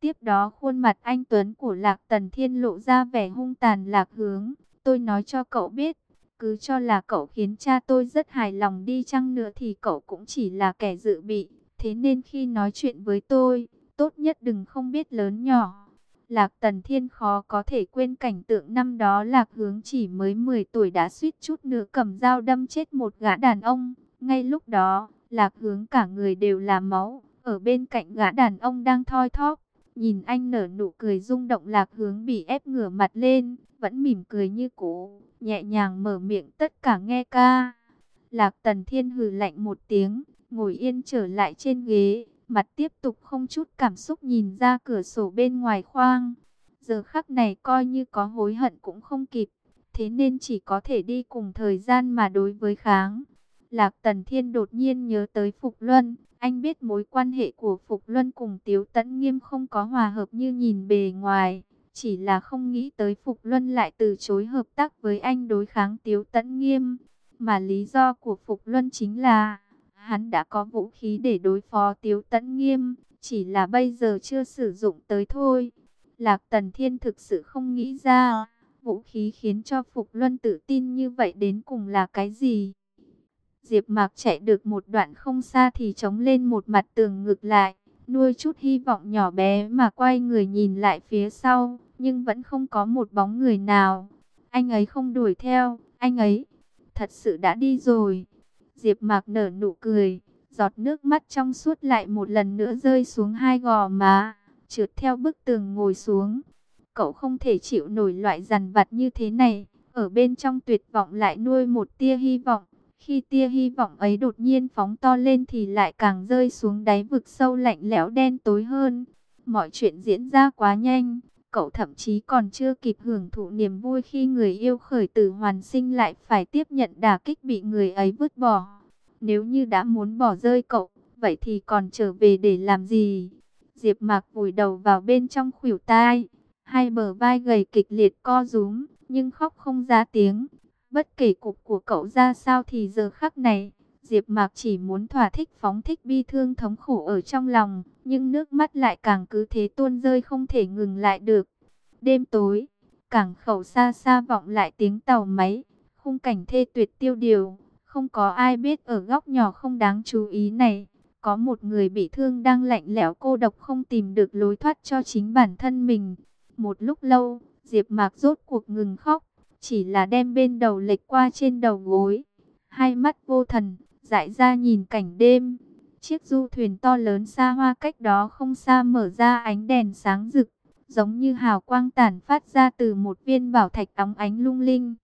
Tiếp đó khuôn mặt anh Tuấn của Lạc Tần Thiên lộ ra vẻ hung tàn lạc hướng. Tôi nói cho cậu biết, cứ cho là cậu khiến cha tôi rất hài lòng đi chăng nữa thì cậu cũng chỉ là kẻ dự bị. Thế nên khi nói chuyện với tôi, tốt nhất đừng không biết lớn nhỏ. Lạc Tần Thiên khó có thể quên cảnh tượng năm đó Lạc Hướng chỉ mới 10 tuổi đã suýt chút nữa cầm dao đâm chết một gã đàn ông. Ngay lúc đó, Lạc Hướng cả người đều là máu, ở bên cạnh gã đàn ông đang thoi thóp. Nhìn anh nở nụ cười rung động lạc hướng bị ép ngửa mặt lên, vẫn mỉm cười như cũ, nhẹ nhàng mở miệng tất cả nghe ca. Lạc tần thiên hừ lạnh một tiếng, ngồi yên trở lại trên ghế, mặt tiếp tục không chút cảm xúc nhìn ra cửa sổ bên ngoài khoang. Giờ khắc này coi như có hối hận cũng không kịp, thế nên chỉ có thể đi cùng thời gian mà đối với kháng. Lạc Tần Thiên đột nhiên nhớ tới Phục Luân, anh biết mối quan hệ của Phục Luân cùng Tiếu Tấn Nghiêm không có hòa hợp như nhìn bề ngoài. Chỉ là không nghĩ tới Phục Luân lại từ chối hợp tác với anh đối kháng Tiếu Tấn Nghiêm. Mà lý do của Phục Luân chính là hắn đã có vũ khí để đối phó Tiếu Tấn Nghiêm. Chỉ là bây giờ chưa sử dụng tới thôi. Lạc Tần Thiên thực sự không nghĩ ra vũ khí khiến cho Phục Luân tự tin như vậy đến cùng là cái gì. Diệp Mạc chạy được một đoạn không xa thì chống lên một mặt tường ngược lại, nuôi chút hy vọng nhỏ bé mà quay người nhìn lại phía sau, nhưng vẫn không có một bóng người nào. Anh ấy không đuổi theo, anh ấy thật sự đã đi rồi. Diệp Mạc nở nụ cười, giọt nước mắt trong suốt lại một lần nữa rơi xuống hai gò má, trượt theo bức tường ngồi xuống. Cậu không thể chịu nổi loại dằn vặt như thế này, ở bên trong tuyệt vọng lại nuôi một tia hy vọng. Khi tia hy vọng ấy đột nhiên phóng to lên thì lại càng rơi xuống đáy vực sâu lạnh lẽo đen tối hơn. Mọi chuyện diễn ra quá nhanh, cậu thậm chí còn chưa kịp hưởng thụ niềm vui khi người yêu khởi tử hoàn sinh lại phải tiếp nhận đả kích bị người ấy vứt bỏ. Nếu như đã muốn bỏ rơi cậu, vậy thì còn trở về để làm gì? Diệp Mạc vùi đầu vào bên trong khuỷu tai, hai bờ vai gầy kịch liệt co rúm, nhưng khóc không ra tiếng. Bất kể cục của cậu ra sao thì giờ khắc này, Diệp Mạc chỉ muốn thỏa thích phóng thích bi thương thống khổ ở trong lòng, nhưng nước mắt lại càng cứ thế tuôn rơi không thể ngừng lại được. Đêm tối, Cảng khẩu xa xa vọng lại tiếng tàu máy, khung cảnh thê tuyệt tiêu điều. Không có ai biết ở góc nhỏ không đáng chú ý này, có một người bị thương đang lạnh lẽo cô độc không tìm được lối thoát cho chính bản thân mình. Một lúc lâu, Diệp Mạc rốt cuộc ngừng khóc, chỉ là đem bên đầu lệch qua trên đầu gối. Hai mắt vô thần, dại ra nhìn cảnh đêm. Chiếc du thuyền to lớn xa hoa cách đó không xa mở ra ánh đèn sáng rực, giống như hào quang tản phát ra từ một viên bảo thạch óng ánh lung linh.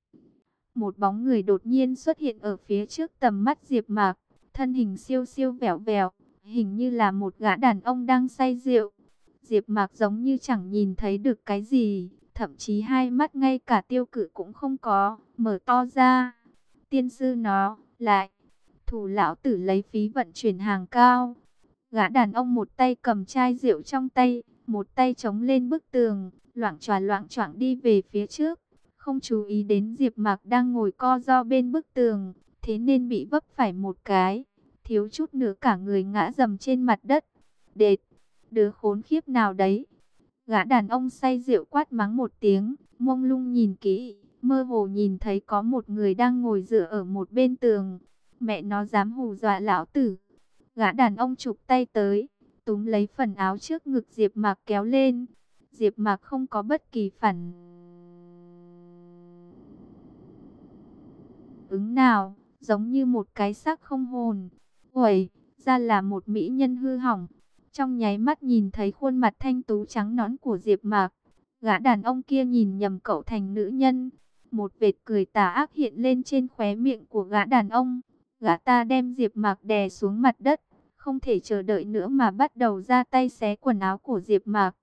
Một bóng người đột nhiên xuất hiện ở phía trước tầm mắt Diệp Mạc, thân hình siêu siêu vẻo vẻo, hình như là một gã đàn ông đang say rượu. Diệp Mạc giống như chẳng nhìn thấy được cái gì, thậm chí hai mắt ngay cả tiêu cự cũng không có, mở to ra. Tiên sư nó, lại, thủ lão tử lấy phí vận chuyển hàng cao. Gã đàn ông một tay cầm chai rượu trong tay, một tay chống lên bức tường, loảng tròa loảng choảng đi về phía trước, không chú ý đến Diệp Mạc đang ngồi co do bên bức tường, thế nên bị vấp phải một cái, thiếu chút nữa cả người ngã dầm trên mặt đất. Đệt, đứa khốn khiếp nào đấy? Gã đàn ông say rượu quát mắng một tiếng, mông lung nhìn kỹ, mơ hồ nhìn thấy có một người đang ngồi dựa ở một bên tường. Mẹ nó dám hù dọa lão tử. Gã đàn ông chụp tay tới, túm lấy phần áo trước ngực Diệp Mạc kéo lên. Diệp Mạc không có bất kỳ phản ứng nào, giống như một cái xác không hồn. Uầy, ra là một mỹ nhân hư hỏng. Trong nháy mắt nhìn thấy khuôn mặt thanh tú trắng nõn của Diệp Mạc, gã đàn ông kia nhìn nhầm cậu thành nữ nhân. Một vệt cười tà ác hiện lên trên khóe miệng của gã đàn ông. Gã ta đem Diệp Mạc đè xuống mặt đất, không thể chờ đợi nữa mà bắt đầu ra tay xé quần áo của Diệp Mạc.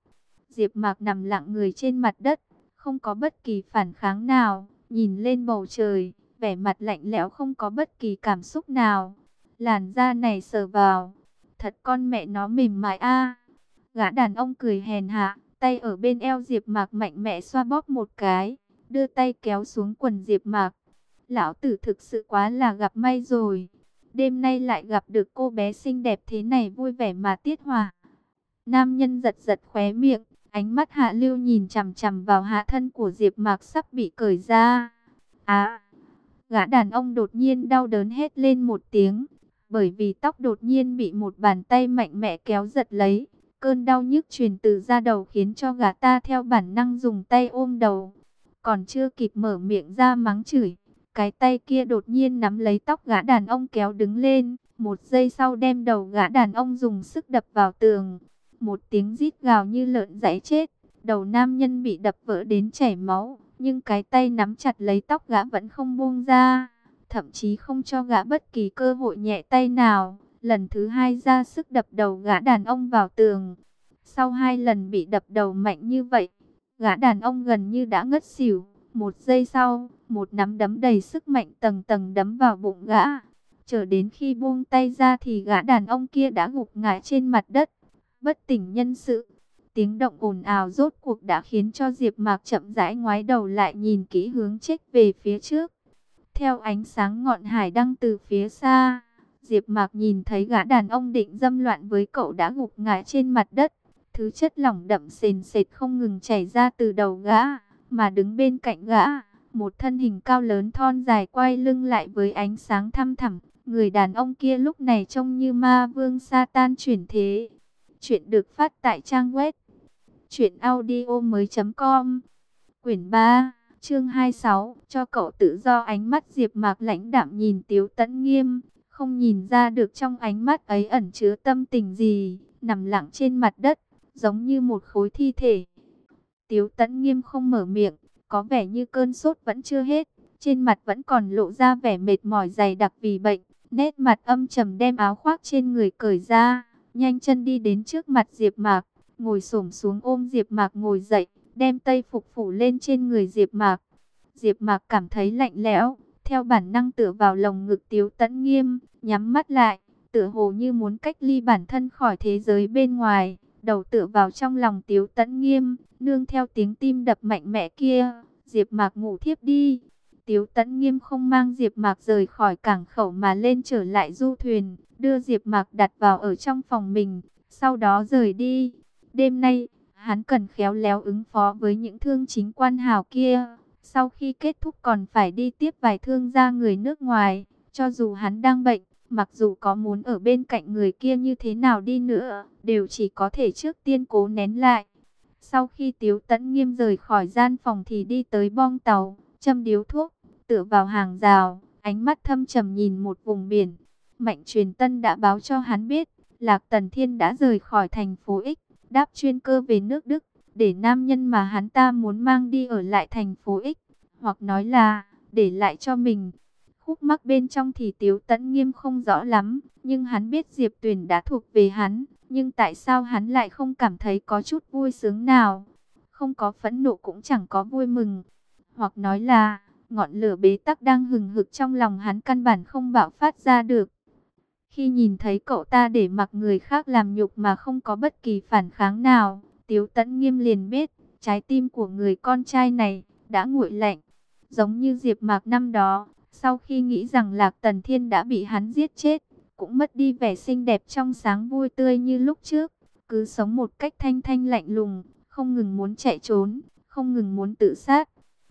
Diệp Mạc nằm lặng người trên mặt đất, không có bất kỳ phản kháng nào, nhìn lên bầu trời, vẻ mặt lạnh lẽo không có bất kỳ cảm xúc nào. Làn da này sờ vào, thật con mẹ nó mềm mại a. Gã đàn ông cười hèn hạ, tay ở bên eo Diệp Mạc mạnh mẽ xoa bóp một cái, đưa tay kéo xuống quần Diệp Mạc. Lão tử thực sự quá là gặp may rồi. Đêm nay lại gặp được cô bé xinh đẹp thế này vui vẻ mà tiết hòa. Nam nhân giật giật khóe miệng, ánh mắt hạ lưu nhìn chằm chằm vào hạ thân của Diệp Mạc sắp bị cởi ra. À, gã đàn ông đột nhiên đau đớn hét lên một tiếng, bởi vì tóc đột nhiên bị một bàn tay mạnh mẽ kéo giật lấy. Cơn đau nhức truyền từ da đầu khiến cho gã ta theo bản năng dùng tay ôm đầu. Còn chưa kịp mở miệng ra mắng chửi, cái tay kia đột nhiên nắm lấy tóc gã đàn ông kéo đứng lên, một giây sau đem đầu gã đàn ông dùng sức đập vào tường. Một tiếng rít gào như lợn dãy chết, đầu nam nhân bị đập vỡ đến chảy máu, nhưng cái tay nắm chặt lấy tóc gã vẫn không buông ra, thậm chí không cho gã bất kỳ cơ hội nhẹ tay nào. Lần thứ hai ra sức đập đầu gã đàn ông vào tường. Sau hai lần bị đập đầu mạnh như vậy, gã đàn ông gần như đã ngất xỉu. Một giây sau, một nắm đấm đầy sức mạnh tầng tầng đấm vào bụng gã. Chờ đến khi buông tay ra thì gã đàn ông kia đã gục ngã trên mặt đất, bất tỉnh nhân sự. Tiếng động ồn ào rốt cuộc đã khiến cho Diệp Mạc chậm rãi ngoái đầu lại nhìn kỹ hướng chết về phía trước. Theo ánh sáng ngọn hải đăng từ phía xa, Diệp Mạc nhìn thấy gã đàn ông định dâm loạn với cậu đã gục ngã trên mặt đất. Thứ chất lỏng đậm sền sệt không ngừng chảy ra từ đầu gã, mà đứng bên cạnh gã, một thân hình cao lớn thon dài quay lưng lại với ánh sáng thăm thẳm. Người đàn ông kia lúc này trông như ma vương Satan chuyển thế. Chuyện được phát tại trang web truyệnaudiomoi.com. Quyển 3, chương 26, cho cậu tự do ánh mắt Diệp Mạc lãnh đạm nhìn Tiếu Tấn Nghiêm, không nhìn ra được trong ánh mắt ấy ẩn chứa tâm tình gì, nằm lặng trên mặt đất, giống như một khối thi thể. Tiếu Tấn Nghiêm không mở miệng, có vẻ như cơn sốt vẫn chưa hết, trên mặt vẫn còn lộ ra vẻ mệt mỏi dày đặc vì bệnh, nét mặt âm trầm đem áo khoác trên người cởi ra, nhanh chân đi đến trước mặt Diệp Mạc, ngồi xổm xuống ôm Diệp Mạc ngồi dậy, đem tây phục phủ lên trên người Diệp Mạc. Diệp Mạc cảm thấy lạnh lẽo, theo bản năng tựa vào lồng ngực Tiếu Tấn Nghiêm, nhắm mắt lại, tựa hồ như muốn cách ly bản thân khỏi thế giới bên ngoài, đầu tựa vào trong lòng Tiếu Tấn Nghiêm, nương theo tiếng tim đập mạnh mẽ kia, Diệp Mạc ngủ thiếp đi. Tiếu Tấn Nghiêm không mang Diệp Mạc rời khỏi cảng khẩu mà lên trở lại du thuyền, đưa Diệp Mạc đặt vào ở trong phòng mình, sau đó rời đi. Đêm nay, Hắn cần khéo léo ứng phó với những thương chính quan hào kia. Sau khi kết thúc còn phải đi tiếp vài thương gia người nước ngoài. Cho dù hắn đang bệnh, mặc dù có muốn ở bên cạnh người kia như thế nào đi nữa, đều chỉ có thể trước tiên cố nén lại. Sau khi Tiếu Tấn Nghiêm rời khỏi gian phòng thì đi tới bong tàu, châm điếu thuốc, tựa vào hàng rào, ánh mắt thâm trầm nhìn một vùng biển. Mạnh truyền tân đã báo cho hắn biết, Lạc Tần Thiên đã rời khỏi thành phố X, đáp chuyên cơ về nước Đức, để nam nhân mà hắn ta muốn mang đi ở lại thành phố X, hoặc nói là, để lại cho mình. Khúc mắc bên trong thì Tiếu Tấn Nghiêm không rõ lắm, nhưng hắn biết Diệp Tuyền đã thuộc về hắn, nhưng tại sao hắn lại không cảm thấy có chút vui sướng nào? Không có phẫn nộ cũng chẳng có vui mừng, hoặc nói là ngọn lửa bế tắc đang hừng hực trong lòng hắn căn bản không bạo phát ra được. Khi nhìn thấy cậu ta để mặc người khác làm nhục mà không có bất kỳ phản kháng nào, Tiếu Tấn Nghiêm liền biết, trái tim của người con trai này đã nguội lạnh. Giống như Diệp Mạc năm đó, sau khi nghĩ rằng Lạc Tần Thiên đã bị hắn giết chết, cũng mất đi vẻ xinh đẹp trong sáng vui tươi như lúc trước, cứ sống một cách thanh thanh lạnh lùng, không ngừng muốn chạy trốn, không ngừng muốn tự sát.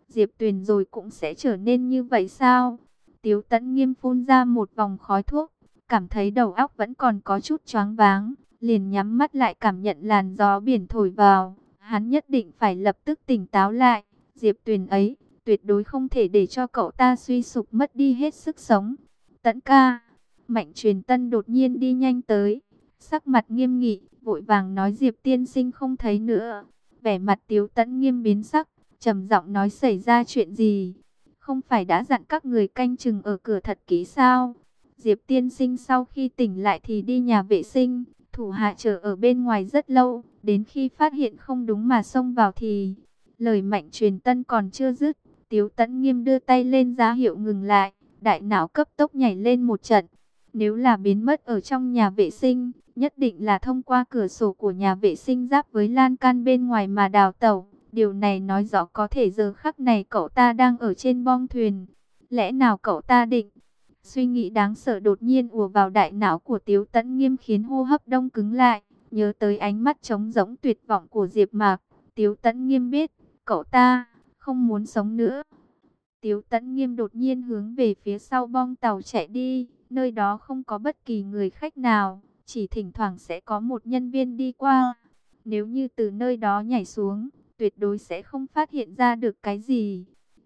Diệp Tuyền rồi cũng sẽ trở nên như vậy sao? Tiếu Tấn Nghiêm phun ra một vòng khói thuốc, cảm thấy đầu óc vẫn còn có chút choáng váng, liền nhắm mắt lại cảm nhận làn gió biển thổi vào, hắn nhất định phải lập tức tỉnh táo lại, Diệp Tuyền ấy, tuyệt đối không thể để cho cậu ta suy sụp mất đi hết sức sống. Tấn ca, Mạnh truyền tân đột nhiên đi nhanh tới, sắc mặt nghiêm nghị, vội vàng nói Diệp tiên sinh không thấy nữa. Vẻ mặt tiếu tẫn nghiêm biến sắc, trầm giọng nói xảy ra chuyện gì? Không phải đã dặn các người canh chừng ở cửa thật kỹ sao? Diệp tiên sinh sau khi tỉnh lại thì đi nhà vệ sinh, thủ hạ chờ ở bên ngoài rất lâu, đến khi phát hiện không đúng mà xông vào thì... Lời mạnh truyền tân còn chưa dứt, tiếu tẫn nghiêm đưa tay lên giá hiệu ngừng lại, đại não cấp tốc nhảy lên một trận. Nếu là biến mất ở trong nhà vệ sinh, nhất định là thông qua cửa sổ của nhà vệ sinh giáp với lan can bên ngoài mà đào tẩu. Điều này nói rõ có thể giờ khắc này cậu ta đang ở trên bong thuyền. Lẽ nào cậu ta định? Suy nghĩ đáng sợ đột nhiên ùa vào đại não của Tiếu Tấn Nghiêm khiến hô hấp đông cứng lại. Nhớ tới ánh mắt trống rỗng tuyệt vọng của Diệp Mạc, Tiếu Tấn Nghiêm biết, cậu ta không muốn sống nữa. Tiếu Tấn Nghiêm đột nhiên hướng về phía sau bong tàu chạy đi, nơi đó không có bất kỳ người khách nào, chỉ thỉnh thoảng sẽ có một nhân viên đi qua. Nếu như từ nơi đó nhảy xuống, tuyệt đối sẽ không phát hiện ra được cái gì.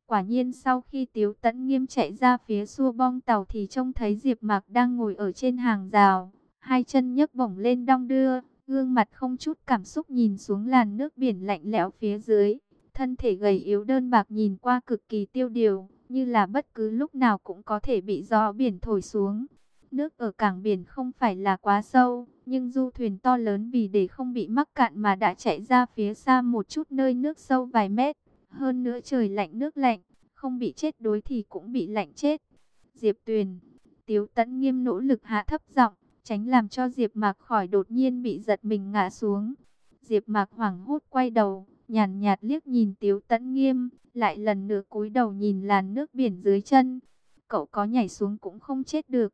Quả nhiên sau khi Tiếu Tấn Nghiêm chạy ra phía xua bong tàu thì trông thấy Diệp Mạc đang ngồi ở trên hàng rào, hai chân nhấc bổng lên đong đưa, gương mặt không chút cảm xúc nhìn xuống làn nước biển lạnh lẽo phía dưới. Thân thể gầy yếu đơn bạc nhìn qua cực kỳ tiêu điều, như là bất cứ lúc nào cũng có thể bị gió biển thổi xuống. Nước ở cảng biển không phải là quá sâu, nhưng du thuyền to lớn vì để không bị mắc cạn mà đã chạy ra phía xa một chút nơi nước sâu vài mét. Hơn nữa trời lạnh nước lạnh, không bị chết đuối thì cũng bị lạnh chết. Diệp Tuyền, Tiếu Tấn nghiêm nỗ lực hạ thấp giọng, tránh làm cho Diệp Mạc khỏi đột nhiên bị giật mình ngã xuống. Diệp Mạc hoảng hốt quay đầu, nhàn nhạt liếc nhìn Tiếu Tấn Nghiêm, lại lần nữa cúi đầu nhìn làn nước biển dưới chân. Cậu có nhảy xuống cũng không chết được.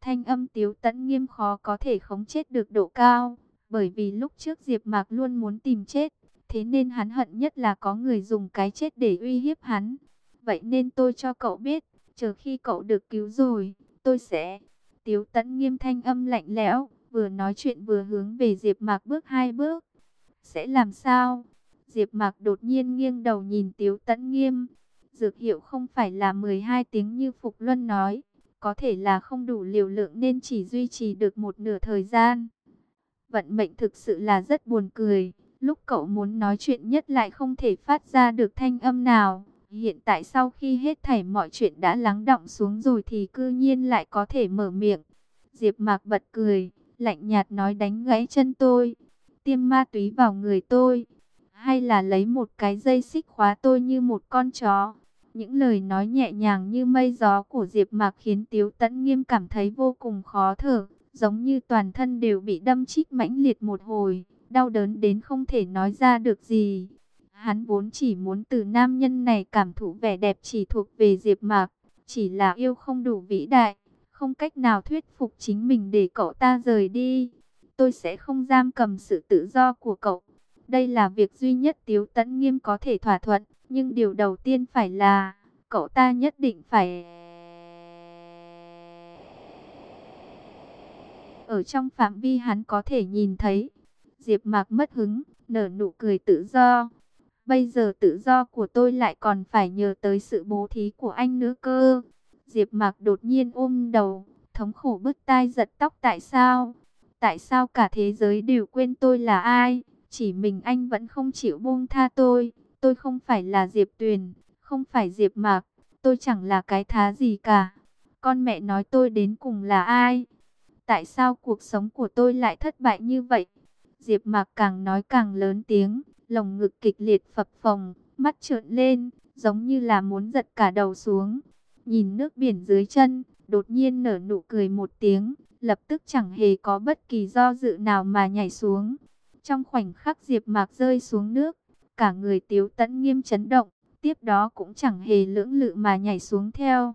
Thanh âm Tiếu Tấn Nghiêm khó có thể khống chết được độ cao, bởi vì lúc trước Diệp Mạc luôn muốn tìm chết, thế nên hắn hận nhất là có người dùng cái chết để uy hiếp hắn. Vậy nên tôi cho cậu biết, chờ khi cậu được cứu rồi, tôi sẽ... Tiếu Tấn Nghiêm thanh âm lạnh lẽo, vừa nói chuyện vừa hướng về Diệp Mạc bước hai bước. Sẽ làm sao? Diệp Mạc đột nhiên nghiêng đầu nhìn Tiếu Tấn Nghiêm. Dược hiệu không phải là 12 tiếng như Phục Luân nói, có thể là không đủ liều lượng nên chỉ duy trì được một nửa thời gian. Vận mệnh thực sự là rất buồn cười, lúc cậu muốn nói chuyện nhất lại không thể phát ra được thanh âm nào. Hiện tại sau khi hết thảy mọi chuyện đã lắng động xuống rồi thì cư nhiên lại có thể mở miệng. Diệp Mạc bật cười, lạnh nhạt nói đánh gãy chân tôi, tiêm ma túy vào người tôi hay là lấy một cái dây xích khóa tôi như một con chó. Những lời nói nhẹ nhàng như mây gió của Diệp Mạc khiến Tiếu Tấn Nghiêm cảm thấy vô cùng khó thở, giống như toàn thân đều bị đâm chích mãnh liệt một hồi, đau đớn đến không thể nói ra được gì. Hắn vốn chỉ muốn từ nam nhân này cảm thụ vẻ đẹp chỉ thuộc về Diệp Mạc, chỉ là yêu không đủ vĩ đại, không cách nào thuyết phục chính mình để cậu ta rời đi. Tôi sẽ không giam cầm sự tự do của cậu. Đây là việc duy nhất Tiếu Tấn Nghiêm có thể thỏa thuận, nhưng điều đầu tiên phải là, cậu ta nhất định phải... Ở trong phạm vi hắn có thể nhìn thấy, Diệp Mạc mất hứng, nở nụ cười tự do. Bây giờ tự do của tôi lại còn phải nhờ tới sự bố thí của anh nữa cơ. Diệp Mạc đột nhiên ôm đầu, thống khổ bứt tai giật tóc tại sao? Tại sao cả thế giới đều quên tôi là ai? Chỉ mình anh vẫn không chịu buông tha tôi. Tôi không phải là Diệp Tuyền, không phải Diệp Mạc, tôi chẳng là cái thá gì cả. Con mẹ nói tôi đến cùng là ai? Tại sao cuộc sống của tôi lại thất bại như vậy? Diệp Mạc càng nói càng lớn tiếng, lồng ngực kịch liệt phập phồng, mắt trợn lên, giống như là muốn giật cả đầu xuống. Nhìn nước biển dưới chân, đột nhiên nở nụ cười một tiếng, lập tức chẳng hề có bất kỳ do dự nào mà nhảy xuống. Trong khoảnh khắc Diệp Mạc rơi xuống nước, cả người Tiếu Tấn nghiêm chấn động, tiếp đó cũng chẳng hề lưỡng lự mà nhảy xuống theo.